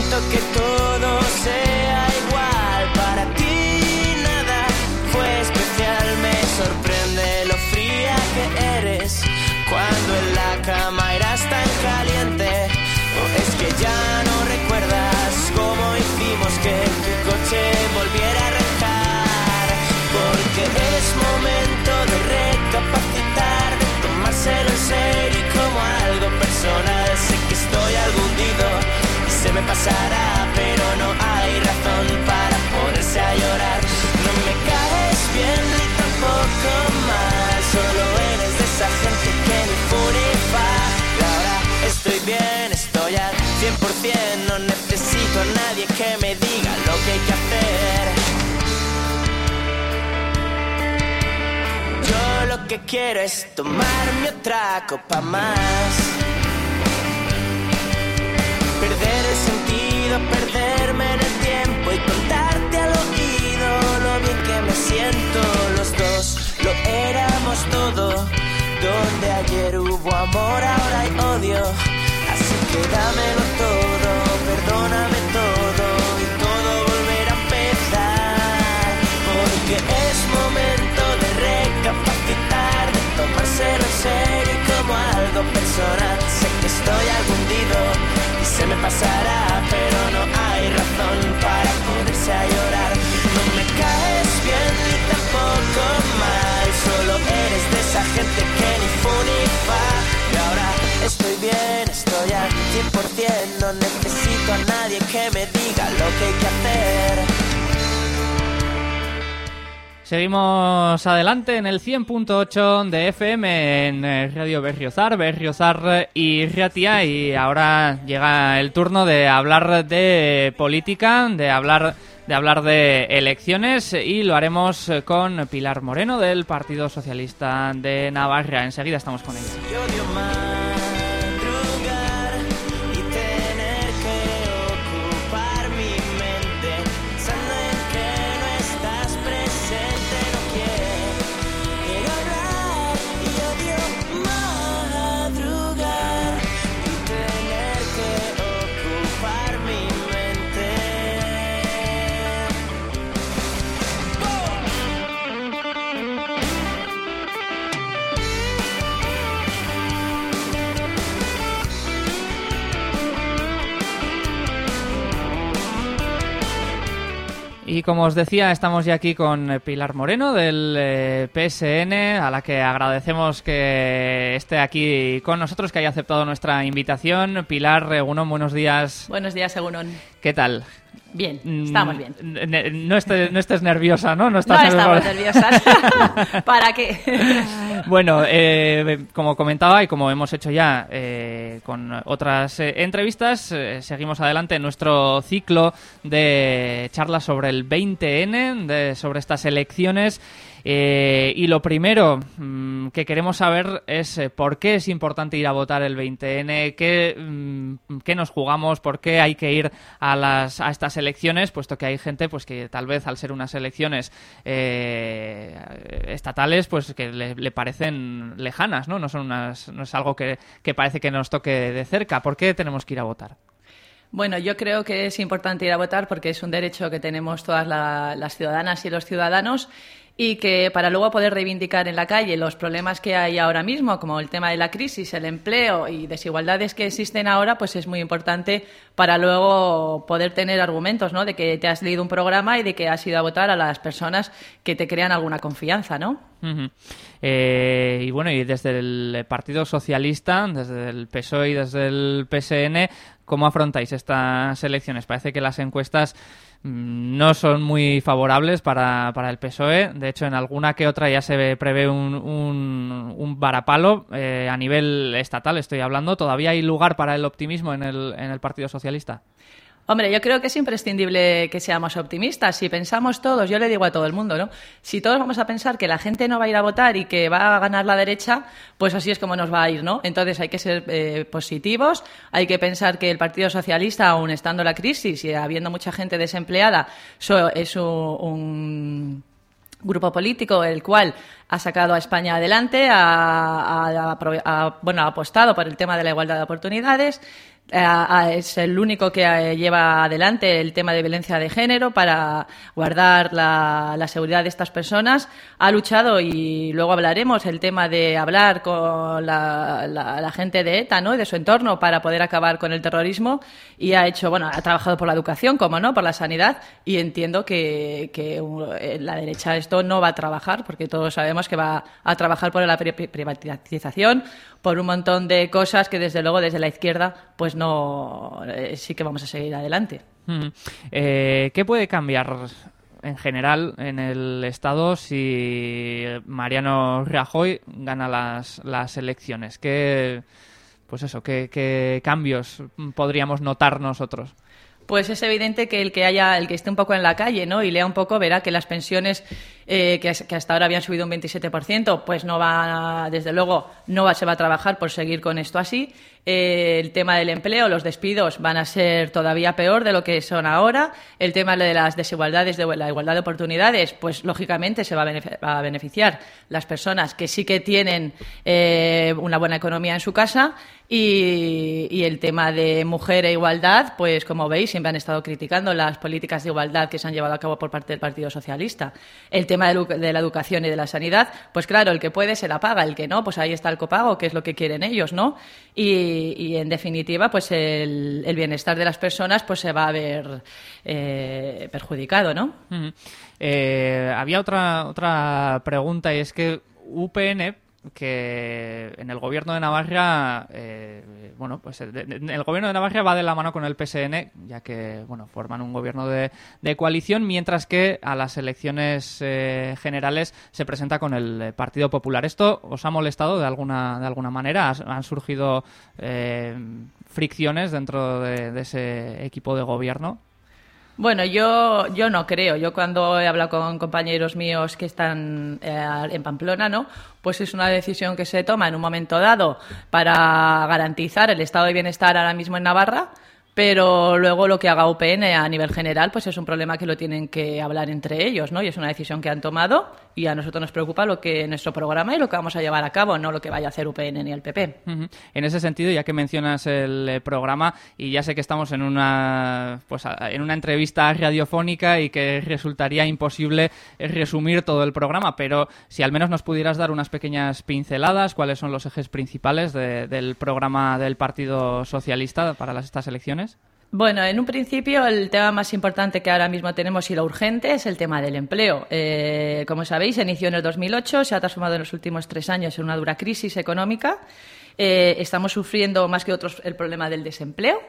Intento que todo sea me pasará, pero no hay razón para ponerse a llorar. No me caes bien ni tampoco mal, solo eres de esa gente que ni fu ni fa. Y ahora estoy bien, estoy al 100%, no necesito a nadie que me diga lo que hay que hacer. Yo lo que quiero es tomarme otra copa más. Perder el sentido, perderme en el tiempo y contarte al oído lo bien que me siento. Los dos lo éramos todo. Donde ayer hubo amor, ahora hay odio. Así que dámelo todo, perdóname todo y todo volverá a empezar. Porque es momento de recapacitar, de tomárselo en serio como algo personal. Sé que estoy y se me pasará, pero no hay razón para ponerse a llorar. No me caes bien ni tampoco mal, solo eres de esa gente que ni fu ni fa. Y ahora estoy bien, estoy al 100%, no necesito a nadie que me diga lo que hay que hacer. Seguimos adelante en el 100.8 de FM en eh, Radio Berriozar, Berriozar y Riatia y ahora llega el turno de hablar de política, de hablar de hablar de elecciones y lo haremos con Pilar Moreno del Partido Socialista de Navarra. Enseguida estamos con ella. Y como os decía, estamos ya aquí con eh, Pilar Moreno del eh, PSN, a la que agradecemos que esté aquí con nosotros, que haya aceptado nuestra invitación. Pilar, Egunon, buenos días. Buenos días, Egunon. ¿Qué tal? Bien, Mm, estamos bien. ne- No estés, no estés nerviosa, ¿no? No, estás No estamos nerviosa. nerviosas. ¿Para qué? Bueno, eh, como comentaba y como hemos hecho ya eh, con otras eh, entrevistas, eh, seguimos adelante en nuestro ciclo de charlas sobre el 20N, de, sobre estas elecciones. Eh, y lo primero mm, que queremos saber es eh, por qué es importante ir a votar el 20N, qué, mm, qué nos jugamos, por qué hay que ir a, las, a estas elecciones, puesto que hay gente pues que tal vez al ser unas elecciones eh, estatales pues que le, parecen lejanas, ¿no? No, son unas, no es algo que, que parece que nos toque de cerca. ¿Por qué tenemos que ir a votar? Bueno, yo creo que es importante ir a votar porque es un derecho que tenemos todas la- las ciudadanas y los ciudadanos y que para luego poder reivindicar en la calle los problemas que hay ahora mismo, como el tema de la crisis, el empleo y desigualdades que existen ahora, pues es muy importante para luego poder tener argumentos, ¿no? De que te has leído un programa y de que has ido a votar a las personas que te crean alguna confianza, ¿no? Eh, y bueno, y desde el Partido Socialista, desde el PSOE y desde el PSN, ¿cómo afrontáis estas elecciones? Parece que las encuestas no son muy favorables para, para el PSOE. De hecho, en alguna que otra ya se prevé un, un, un varapalo eh, a nivel estatal, estoy hablando. ¿Todavía hay lugar para el optimismo en el, en el Partido Socialista? Hombre, yo creo que es imprescindible que seamos optimistas. Si pensamos todos, yo le digo a todo el mundo, ¿no? Si todos vamos a pensar que la gente no va a ir a votar y que va a ganar la derecha, pues así es como nos va a ir, ¿no? Entonces hay que ser eh, positivos, hay que pensar que el Partido Socialista, aun estando la crisis y habiendo mucha gente desempleada, so- es un- grupo político el cual ha sacado a España adelante, ha- bueno, ha apostado por el tema de la igualdad de oportunidades. Eh, es el único que eh, lleva adelante el tema de violencia de género para guardar la, seguridad de estas personas. Ha luchado y luego hablaremos el tema de hablar con la, la- la gente de ETA, ¿no? Y de su entorno para poder acabar con el terrorismo y ha hecho, bueno, ha trabajado por la educación, como no, por la sanidad y entiendo que, que eh, la derecha esto no va a trabajar porque todos sabemos que va a trabajar por la pri- pri- privatización, por un montón de cosas que desde luego desde la izquierda pues no eh, sí que vamos a seguir adelante. Ujú. Eh, ¿Qué puede cambiar en general en el Estado si Mariano Rajoy gana las, las elecciones? ¿Qué, pues eso, ¿qué, qué cambios podríamos notar nosotros? Pues es evidente que el que haya, el que esté un poco en la calle, ¿no? Y lea un poco, verá que las pensiones eh, que, as- que hasta ahora habían subido un 27%, pues no va, desde luego, no va, se va a trabajar por seguir con esto así. Eh, el tema del empleo, los despidos van a ser todavía peor de lo que son ahora. El tema de las desigualdades, de la igualdad de oportunidades, pues lógicamente se va a, beneficiar las personas que sí que tienen eh, una buena economía en su casa y, el tema de mujer e igualdad, pues como veis, siempre han estado criticando las políticas de igualdad que se han llevado a cabo por parte del Partido Socialista. El tema de, de la educación y de la sanidad, pues claro, el que puede se la paga, el que no, pues ahí está el copago, que es lo que quieren ellos, ¿no? Y, y, en definitiva, pues el, el bienestar de las personas pues se va a ver eh, perjudicado, ¿no? Eh, había otra, otra pregunta y es que UPN que en el gobierno de Navarra, eh, bueno, pues el, el gobierno de Navarra va de la mano con el PSN, ya que, bueno, forman un gobierno de, coalición, mientras que a las elecciones eh, generales se presenta con el eh, Partido Popular. ¿Esto os ha molestado de alguna, de alguna manera? ¿Has- ¿Han surgido eh, fricciones dentro de, de ese equipo de gobierno? Bueno, yo, yo no creo. Yo cuando he hablado con compañeros míos que están eh, en Pamplona, ¿no? Pues es una decisión que se toma en un momento dado para garantizar el estado de bienestar ahora mismo en Navarra, pero luego lo que haga UPN a nivel general, pues es un problema que lo tienen que hablar entre ellos, ¿no? Y es una decisión que han tomado y a nosotros nos preocupa lo que nuestro programa y lo que vamos a llevar a cabo, no lo que vaya a hacer UPN ni el PP. En ese sentido, ya que mencionas el eh, programa y ya sé que estamos en una pues en una entrevista radiofónica y que resultaría imposible eh, resumir todo el programa, pero si al menos nos pudieras dar unas pequeñas pinceladas, cuáles son los ejes principales de- del programa del Partido Socialista para las, estas elecciones. Bueno, en un principio el tema más importante que ahora mismo tenemos y lo urgente es el tema del empleo. Eh, como sabéis, se inició en el 2008, se ha transformado en los últimos tres años en una dura crisis económica. Eh, estamos sufriendo más que otros el problema del desempleo.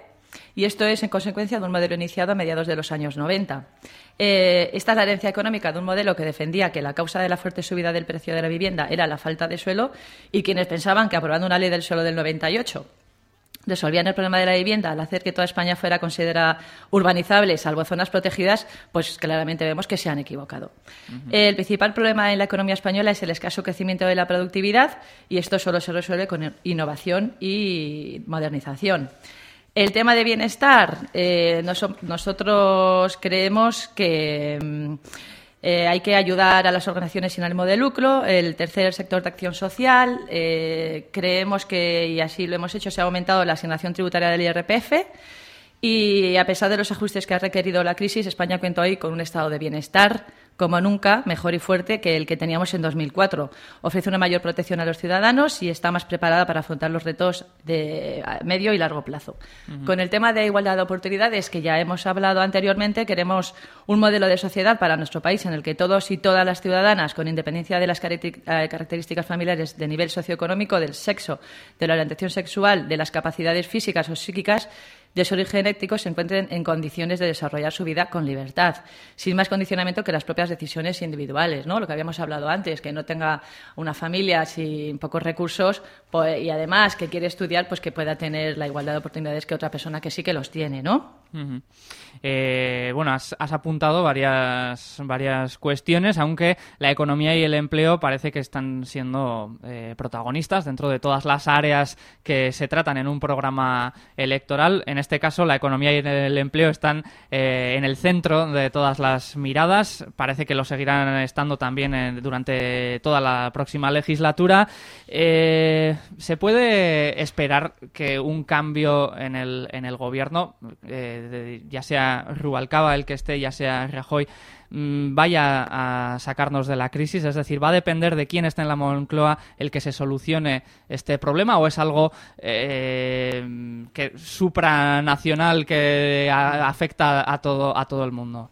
Y esto es en consecuencia de un modelo iniciado a mediados de los años 90. Eh, esta es la herencia económica de un modelo que defendía que la causa de la fuerte subida del precio de la vivienda era la falta de suelo y quienes pensaban que aprobando una ley del suelo del 98 resolvían el problema de la vivienda al hacer que toda España fuera considerada urbanizable, salvo zonas protegidas, pues claramente vemos que se han equivocado. El principal problema en la economía española es el escaso crecimiento de la productividad y esto solo se resuelve con innovación y modernización. El tema de bienestar, eh, noso- nosotros creemos que mm, eh, hay que ayudar a las organizaciones sin ánimo de lucro. El tercer sector de acción social, eh, creemos que, y así lo hemos hecho, se ha aumentado la asignación tributaria del IRPF. Y a pesar de los ajustes que ha requerido la crisis, España cuenta hoy con un estado de bienestar como nunca, mejor y fuerte que el que teníamos en 2004. Ofrece una mayor protección a los ciudadanos y está más preparada para afrontar los retos de medio y largo plazo. Con el tema de igualdad de oportunidades, que ya hemos hablado anteriormente, queremos un modelo de sociedad para nuestro país en el que todos y todas las ciudadanas, con independencia de las eh, características familiares de nivel socioeconómico, del sexo, de la orientación sexual, de las capacidades físicas o psíquicas, de su origen étnico se encuentren en condiciones de desarrollar su vida con libertad, sin más condicionamiento que las propias decisiones individuales, ¿no? Lo que habíamos hablado antes, que no tenga una familia sin pocos recursos pues, y además que quiere estudiar, pues que pueda tener la igualdad de oportunidades que otra persona que sí que los tiene, ¿no? Eh, bueno, has, has apuntado varias, varias cuestiones, aunque la economía y el empleo parece que están siendo eh, protagonistas dentro de todas las áreas que se tratan en un programa electoral. En este caso, la economía y el empleo están eh, en el centro de todas las miradas. Parece que lo seguirán estando también durante toda la próxima legislatura. ¿Se puede esperar que un cambio en el, en el gobierno, de- ya sea Rubalcaba el que esté, ya sea Rajoy, mm, vaya a sacarnos de la crisis? Es decir, ¿va a depender de quién esté en la Moncloa el que se solucione este problema o es algo eh, que supranacional que afecta a todo, a todo el mundo?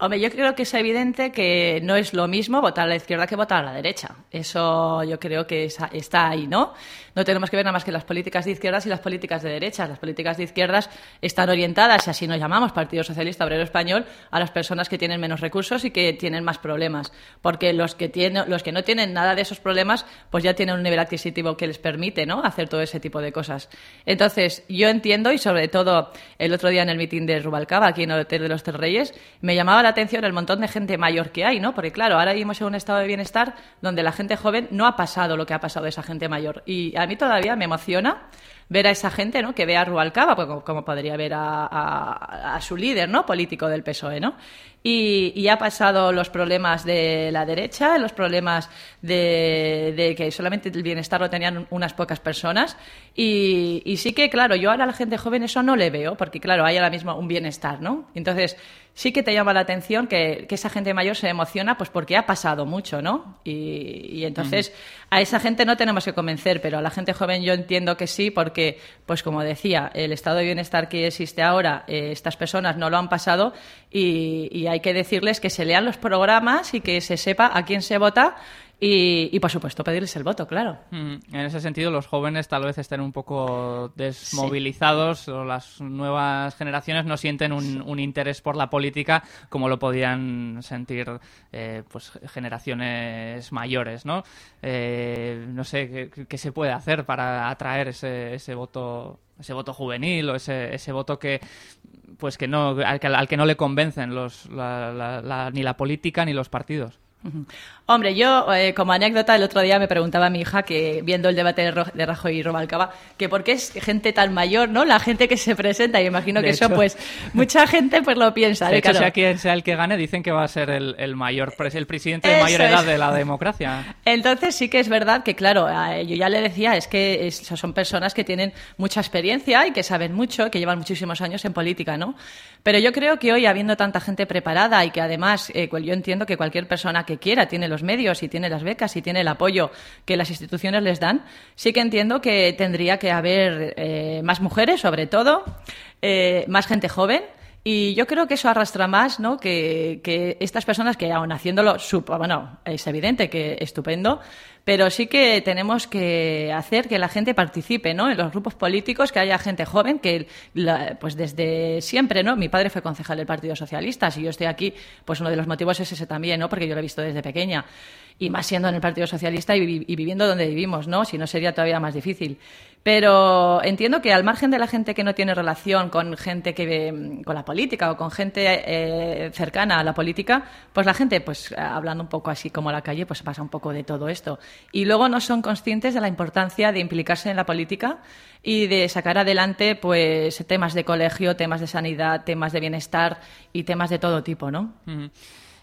Hombre, yo creo que es evidente que no es lo mismo votar a la izquierda que votar a la derecha. Eso yo creo que está ahí, ¿no? No tenemos que ver nada más que las políticas de izquierdas y las políticas de derechas. Las políticas de izquierdas están orientadas, y así nos llamamos, Partido Socialista Obrero Español, a las personas que tienen menos recursos y que tienen más problemas. Porque los que, tienen, los que no tienen nada de esos problemas, pues ya tienen un nivel adquisitivo que les permite, ¿no? Hacer todo ese tipo de cosas. Entonces, yo entiendo, y sobre todo el otro día en el mitin de Rubalcaba, aquí en el Hotel de los Tres Reyes, me llamaba la atención el montón de gente mayor que hay, ¿no? Porque claro, ahora vivimos en un estado de bienestar donde la gente joven no ha pasado lo que ha pasado esa gente mayor. Y a mí todavía me emociona ver a esa gente, ¿no? Que ve a Rubalcaba, pues, como, como podría ver a, su líder, ¿no? Político del PSOE, ¿no? Y, y ha pasado los problemas de la derecha, los problemas de, que solamente el bienestar lo tenían unas pocas personas. Y, y sí que, claro, yo ahora a la gente joven eso no le veo, porque claro, hay ahora mismo un bienestar, ¿no? Entonces, sí que te llama la atención que, que esa gente mayor se emociona, pues porque ha pasado mucho, ¿no? Y, y entonces a esa gente no tenemos que convencer, pero a la gente joven yo entiendo que sí, porque, pues como decía, el estado de bienestar que existe ahora, eh, estas personas no lo han pasado y, y hay que decirles que se lean los programas y que se sepa a quién se vota y, y, por supuesto, pedirles el voto, claro. Mm, En ese sentido, los jóvenes tal vez estén un poco desmovilizados o las nuevas generaciones no sienten un, un interés por la política como lo podían sentir eh, pues generaciones mayores, ¿no? Eh, no sé ¿qué, qué se puede hacer para atraer ese, ese voto ese voto juvenil o ese, ese voto que pues que no al que, al que no le convencen los la- la- la- ni la política ni los partidos. Hombre, yo eh, como anécdota el otro día me preguntaba a mi hija que viendo el debate de, Rajoy y Robalcaba que por qué es gente tan mayor, ¿no? La gente que se presenta y imagino que eso pues mucha gente pues lo piensa. De hecho, claro. sea quien sea el que gane, dicen que va a ser el, el mayor, el presidente de mayor edad es. de la democracia. Entonces sí que es verdad que, claro, yo ya le decía, es que es- son personas que tienen mucha experiencia y que saben mucho, que llevan muchísimos años en política, ¿no? Pero yo creo que hoy, habiendo tanta gente preparada y que además, eh, yo entiendo que cualquier persona que quiera, tiene los medios y tiene las becas y tiene el apoyo que las instituciones les dan, sí que entiendo que tendría que haber eh, más mujeres, sobre todo, eh, más gente joven. Y yo creo que eso arrastra más, ¿no? Que, que estas personas que aún haciéndolo, sup- bueno, es evidente que estupendo, pero sí que tenemos que hacer que la gente participe, ¿no? En los grupos políticos, que haya gente joven, que la- pues desde siempre, ¿no? Mi padre fue concejal del Partido Socialista, si yo estoy aquí, pues uno de los motivos es ese también, ¿no? Porque yo lo he visto desde pequeña. Y más siendo en el Partido Socialista y, y viviendo donde vivimos, ¿no? Si no sería todavía más difícil. Pero entiendo que al margen de la gente que no tiene relación con gente que ve- con la política o con gente eh, cercana a la política, pues la gente, pues hablando un poco así como la calle, pues pasa un poco de todo esto. Y luego no son conscientes de la importancia de implicarse en la política y de sacar adelante pues temas de colegio, temas de sanidad, temas de bienestar y temas de todo tipo, ¿no?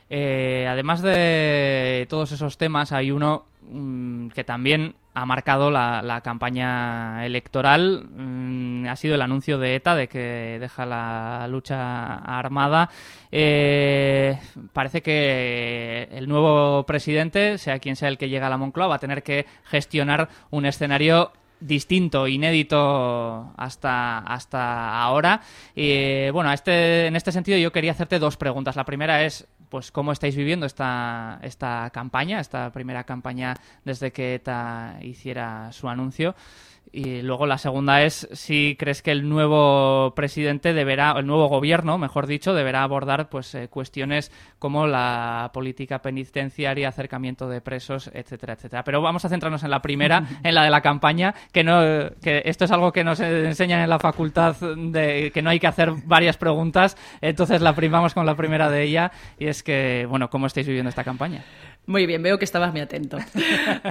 Eh, además de todos esos temas, hay uno mm, que también ha marcado la, campaña electoral. mm, ha sido el anuncio de ETA de que deja la lucha armada. Eh, parece que el nuevo presidente, sea quien sea el que llega a la Moncloa, va a tener que gestionar un escenario distinto, inédito hasta, hasta ahora. Eh, bueno, este, en este sentido yo quería hacerte dos preguntas. La primera es, pues, ¿cómo estáis viviendo esta, esta campaña, esta primera campaña desde que ETA hiciera su anuncio? Y luego la segunda es si crees que el nuevo presidente deberá, el nuevo gobierno, mejor dicho, deberá abordar pues eh, cuestiones como la política penitenciaria, acercamiento de presos, etcétera, etcétera. Pero vamos a centrarnos en la primera, en la de la campaña, que no, que esto es algo que nos enseñan en la facultad de que no hay que hacer varias preguntas. Entonces la primamos con la primera de ella y es que, bueno, ¿cómo estáis viviendo esta campaña? Muy bien, veo que estabas muy atento.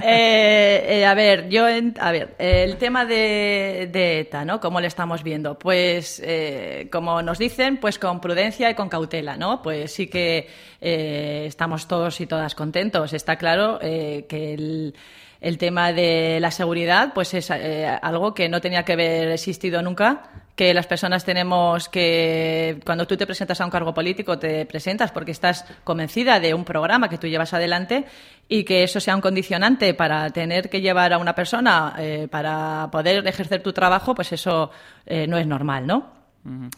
Eh, eh, a ver, yo, en- a ver, el tema de, de ETA, ¿no? ¿Cómo le estamos viendo? Pues, eh, como nos dicen, pues con prudencia y con cautela, ¿no? Pues sí que eh, estamos todos y todas contentos. Está claro eh, que el, el tema de la seguridad, pues es eh, algo que no tenía que haber existido nunca que las personas tenemos que, cuando tú te presentas a un cargo político, te presentas porque estás convencida de un programa que tú llevas adelante y que eso sea un condicionante para tener que llevar a una persona eh, para poder ejercer tu trabajo, pues eso eh, no es normal, ¿no?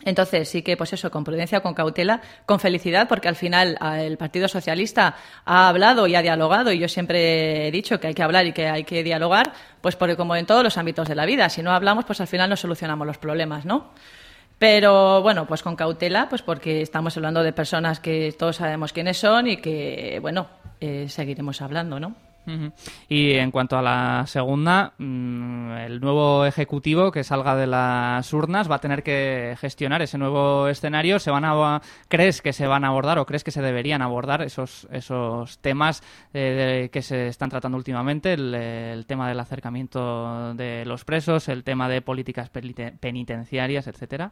Entonces, sí que, pues eso, con prudencia, con cautela, con felicidad, porque al final el Partido Socialista ha hablado y ha dialogado, y yo siempre he dicho que hay que hablar y que hay que dialogar, pues porque como en todos los ámbitos de la vida, si no hablamos, pues al final no solucionamos los problemas, ¿no? Pero bueno, pues con cautela, pues porque estamos hablando de personas que todos sabemos quiénes son y que, bueno, eh, seguiremos hablando, ¿no? Y en cuanto a la segunda, mm, el nuevo ejecutivo que salga de las urnas va a tener que gestionar ese nuevo escenario. ¿Se van a, ¿Crees que se van a abordar o crees que se deberían abordar esos, esos temas eh, que se están tratando últimamente? El, tema del acercamiento de los presos, el tema de políticas penite- penitenciarias, etcétera.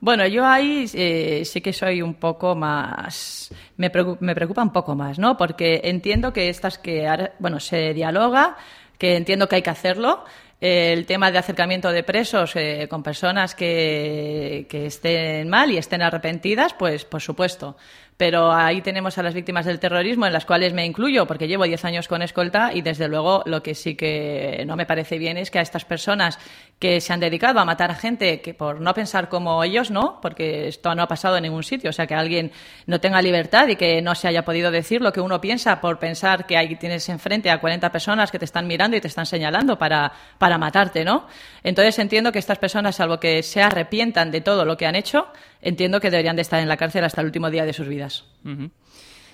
Bueno, yo ahí eh, sí que soy un poco más, me preocupa, me preocupa un poco más, ¿no? Porque entiendo que estas que, ahora- bueno, se dialoga, que entiendo que hay que hacerlo. Eh, el tema de acercamiento de presos eh, con personas que, que estén mal y estén arrepentidas, pues por supuesto. Pero ahí tenemos a las víctimas del terrorismo, en las cuales me incluyo, porque llevo 10 años con escolta y desde luego lo que sí que no me parece bien es que a estas personas que se han dedicado a matar a gente que por no pensar como ellos, ¿no? Porque esto no ha pasado en ningún sitio, o sea, que alguien no tenga libertad y que no se haya podido decir lo que uno piensa por pensar que ahí tienes enfrente a 40 personas que te están mirando y te están señalando para, para matarte, ¿no? Entonces entiendo que estas personas, salvo que se arrepientan de todo lo que han hecho, entiendo que deberían de estar en la cárcel hasta el último día de sus vidas.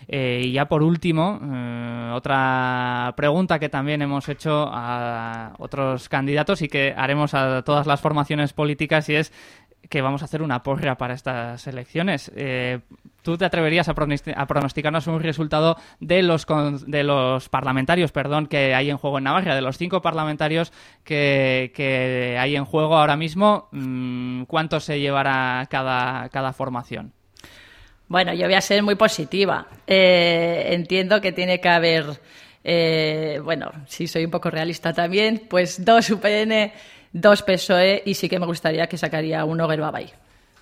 Eh, y ya por último, eh, otra pregunta que también hemos hecho a otros candidatos y que haremos a todas las formaciones políticas y es que vamos a hacer una porra para estas elecciones. Eh, ¿Tú te atreverías a, pronosti- a pronosticarnos un resultado de los, con- de los parlamentarios perdón, que hay en juego en Navarra? De los cinco parlamentarios que, hay en juego ahora mismo, mm, ¿cuánto se llevará cada, cada formación? Bueno, yo voy a ser muy positiva. Eh, entiendo que tiene que haber, eh, bueno, si soy un poco realista también, pues dos UPN, dos PSOE y sí que me gustaría que sacaría uno Gerbabay.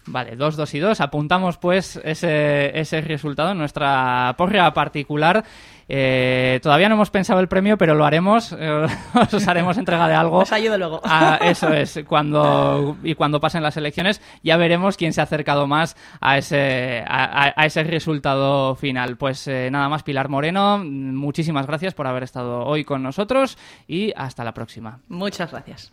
Vale, 2, 2 y 2. Apuntamos pues ese, ese resultado en nuestra porra particular. Eh, todavía no hemos pensado el premio, pero lo haremos. eh, os haremos entrega de algo. Os ayudo luego. Ah, eso es. Cuando, y cuando pasen las elecciones ya veremos quién se ha acercado más a ese, a ese resultado final. Pues eh, nada más, Pilar Moreno, muchísimas gracias por haber estado hoy con nosotros y hasta la próxima. Muchas gracias.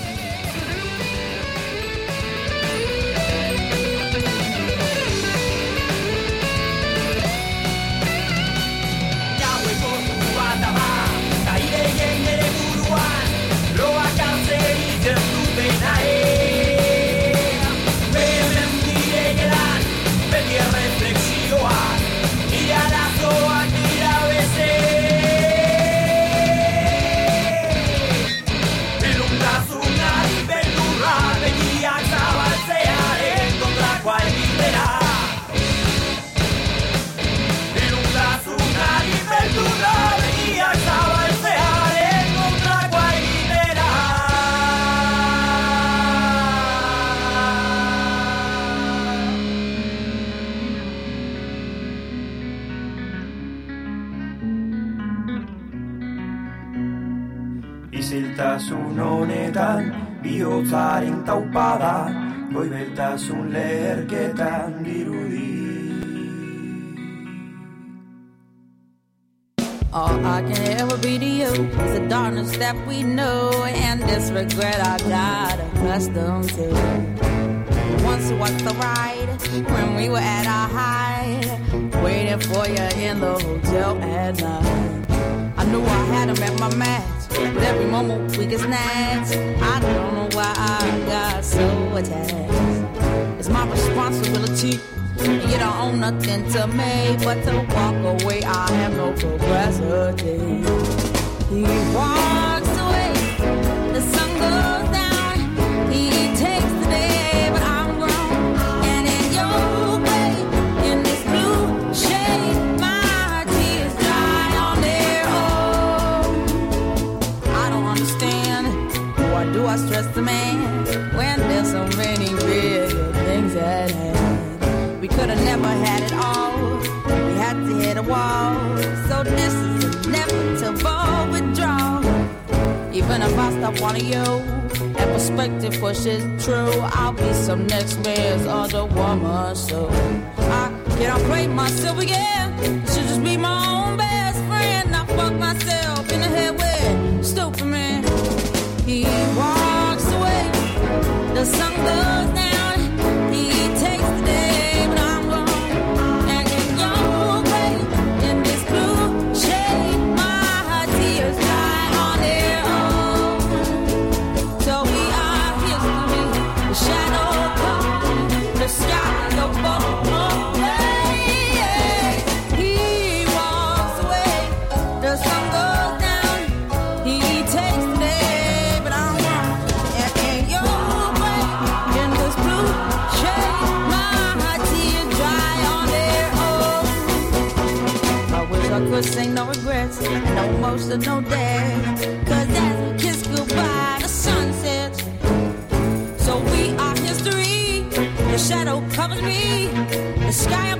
Isiltasun honetan bihotzaren taupada Goibeltasun leherketan dirudi All I can ever be to you is the darkness that we know and this regret I got accustomed to. Once it was the ride when we were at our height, waiting for you in the hotel at night. I knew I had him at my match, but every moment we get snatched. I don't know why I got so attached. It's my responsibility. You don't own nothing to me but to walk away. I have no capacity. He walks could have never had it all. We had to hit a wall. So this is inevitable withdrawal. Even if I stop wanting you, and perspective pushes true, I'll be some next man's other woman. So I can't play myself again. Should just be my own best friend. I fuck myself in the head with stupid man. He walks away. The sun goes down. No emotional day. Cause as we kiss goodbye, the sun sets. So we are history. The shadow covers me. The sky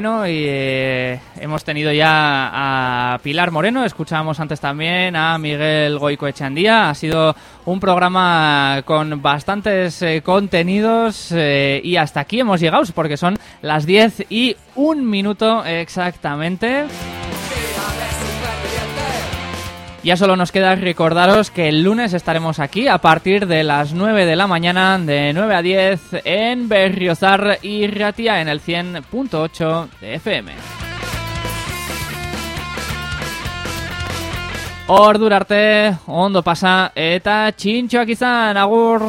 Bueno, y eh, hemos tenido ya a Pilar Moreno, escuchábamos antes también a Miguel Goico Echandía. Ha sido un programa con bastantes eh, contenidos eh, y hasta aquí hemos llegado porque son las 10 y un minuto exactamente. Ya solo nos queda recordaros que el lunes estaremos aquí a partir de las 9 de la mañana, de 9 a 10, en Berriozar y Ratia en el 100.8 de FM. Ordurarte, ondo pasa, eta txintxoak izan, agur!